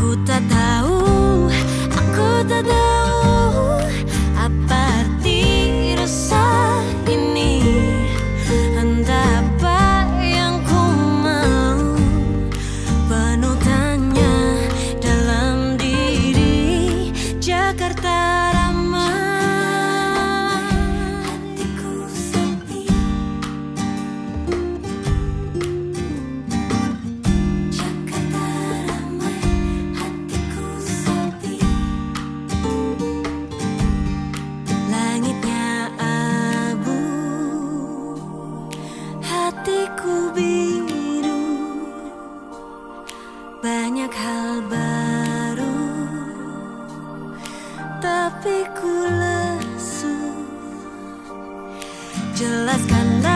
Aku tak tahu Aku tak tahu Tapi ku lesu. Jelaskanlah